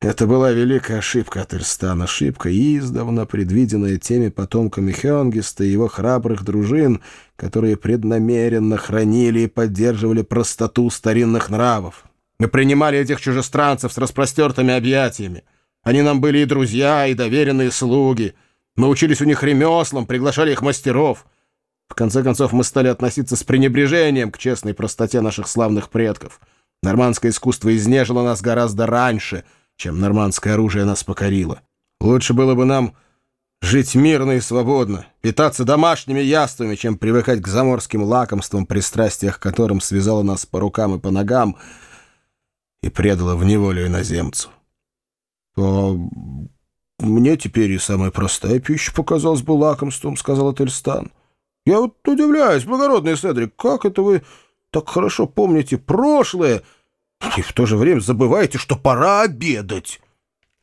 Это была великая ошибка Ательстана, ошибка, издавна предвиденная теми потомками Хеонгиста и его храбрых дружин, которые преднамеренно хранили и поддерживали простоту старинных нравов. Мы принимали этих чужестранцев с распростертыми объятиями. Они нам были и друзья, и доверенные слуги. Мы учились у них ремеслам, приглашали их мастеров. В конце концов, мы стали относиться с пренебрежением к честной простоте наших славных предков. Нормандское искусство изнежило нас гораздо раньше — чем нормандское оружие нас покорило. Лучше было бы нам жить мирно и свободно, питаться домашними яствами, чем привыкать к заморским лакомствам, пристрастиях которым связало нас по рукам и по ногам и предало в неволю иноземцу. А мне теперь и самая простая пища показалась бы лакомством, — сказал Ательстан. Я вот удивляюсь, благородный Седрик, как это вы так хорошо помните прошлое, — и в то же время забываете, что пора обедать.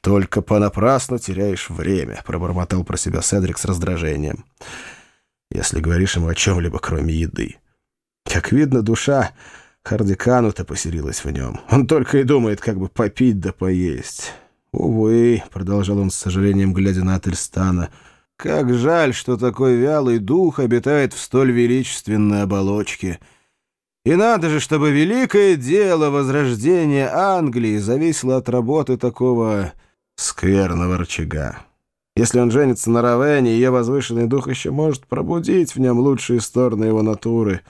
Только понапрасну теряешь время, пробормотал про себя Седрик с раздражением. Если говоришь ему о чем-либо, кроме еды. Как видно, душа Хардикану-то поселилась в нем. Он только и думает, как бы попить да поесть. «Увы», — продолжал он с сожалением, глядя на Ательстана, — «как жаль, что такой вялый дух обитает в столь величественной оболочке». И надо же, чтобы великое дело возрождения Англии зависело от работы такого скверного рычага. Если он женится на Равене, ее возвышенный дух еще может пробудить в нем лучшие стороны его натуры.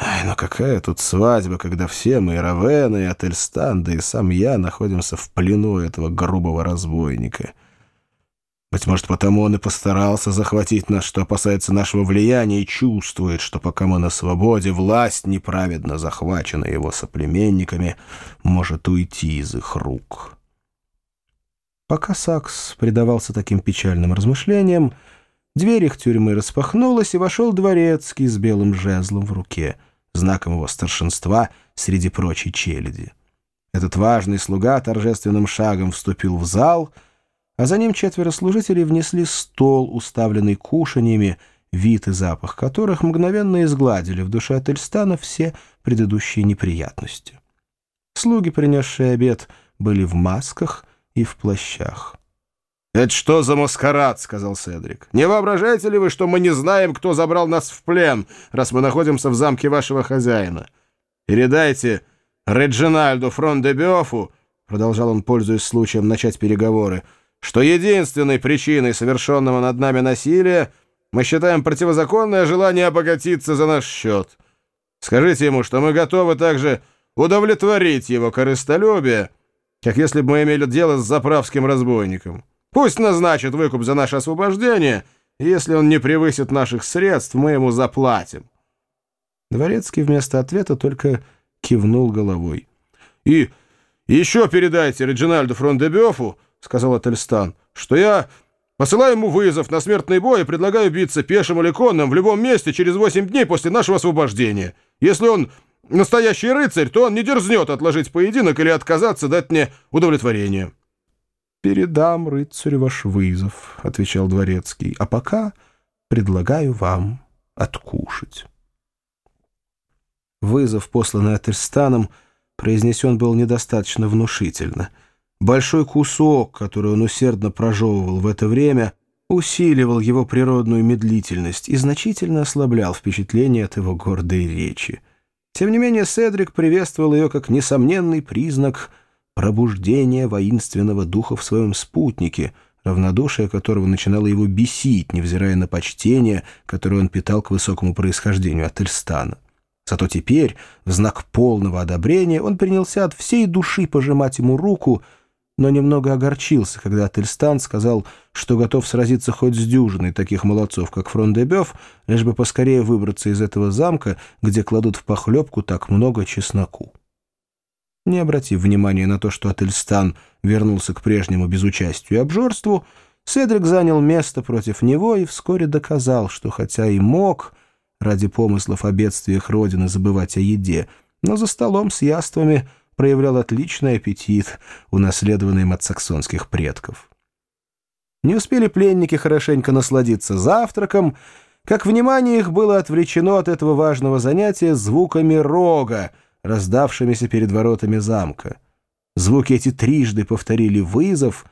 Ай, но какая тут свадьба, когда все мы, и Равена, и Ательстан, да и сам я, находимся в плену этого грубого разбойника». Быть может, потому он и постарался захватить нас, что опасается нашего влияния и чувствует, что пока мы на свободе, власть, неправедно захвачена его соплеменниками, может уйти из их рук. Пока Сакс предавался таким печальным размышлениям, дверь их тюрьмы распахнулась, и вошел дворецкий с белым жезлом в руке, знаком его старшинства среди прочей челяди. Этот важный слуга торжественным шагом вступил в зал — а за ним четверо служителей внесли стол, уставленный кушаньями, вид и запах которых мгновенно изгладили в душе Ательстана все предыдущие неприятности. Слуги, принесшие обед, были в масках и в плащах. «Это что за маскарад?» — сказал Седрик. «Не воображаете ли вы, что мы не знаем, кто забрал нас в плен, раз мы находимся в замке вашего хозяина? Передайте Реджинальду Фрон-де-Бёфу, — продолжал он, пользуясь случаем, начать переговоры, — что единственной причиной совершенного над нами насилия мы считаем противозаконное желание обогатиться за наш счет. Скажите ему, что мы готовы также удовлетворить его корыстолюбие, как если бы мы имели дело с заправским разбойником. Пусть назначит выкуп за наше освобождение, и если он не превысит наших средств, мы ему заплатим». Дворецкий вместо ответа только кивнул головой. «И еще передайте Реджинальду Фрондебёфу, — сказал Ательстан, — что я посылаю ему вызов на смертный бой и предлагаю биться пешим или конным в любом месте через восемь дней после нашего освобождения. Если он настоящий рыцарь, то он не дерзнет отложить поединок или отказаться дать мне удовлетворение. «Передам рыцарю ваш вызов», — отвечал дворецкий, — «а пока предлагаю вам откушать». Вызов, посланный Ательстаном, произнесен был недостаточно внушительно — Большой кусок, который он усердно прожевывал в это время, усиливал его природную медлительность и значительно ослаблял впечатление от его гордой речи. Тем не менее, Седрик приветствовал ее как несомненный признак пробуждения воинственного духа в своем спутнике, равнодушие которого начинало его бесить, невзирая на почтение, которое он питал к высокому происхождению от Эльстана. Зато теперь, в знак полного одобрения, он принялся от всей души пожимать ему руку — но немного огорчился, когда Ательстан сказал, что готов сразиться хоть с дюжиной таких молодцов, как Фрондебёв, лишь бы поскорее выбраться из этого замка, где кладут в похлебку так много чесноку. Не обратив внимания на то, что Ательстан вернулся к прежнему безучастию и обжорству, Седрик занял место против него и вскоре доказал, что хотя и мог ради помыслов о бедствиях Родины забывать о еде, но за столом с яствами – проявлял отличный аппетит, унаследованный от саксонских предков. Не успели пленники хорошенько насладиться завтраком, как внимание их было отвлечено от этого важного занятия звуками рога, раздавшимися перед воротами замка. Звуки эти трижды повторили вызов,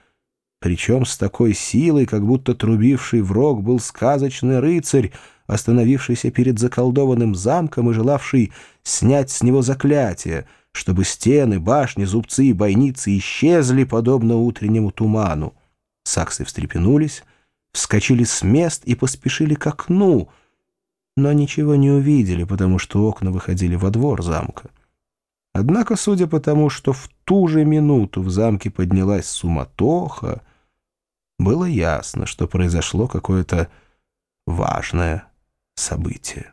причем с такой силой, как будто трубивший в рог был сказочный рыцарь, остановившийся перед заколдованным замком и желавший снять с него заклятие, чтобы стены, башни, зубцы и бойницы исчезли, подобно утреннему туману. Саксы встрепенулись, вскочили с мест и поспешили к окну, но ничего не увидели, потому что окна выходили во двор замка. Однако, судя по тому, что в ту же минуту в замке поднялась суматоха, было ясно, что произошло какое-то важное событие.